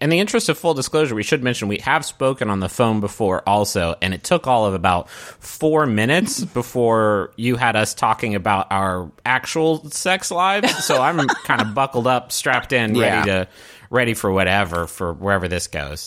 In the interest of full disclosure, we should mention we have spoken on the phone before also, and it took all of about four minutes before you had us talking about our actual sex lives. So I'm kind of buckled up, strapped in, Yeah. ready to ready for whatever for wherever this goes.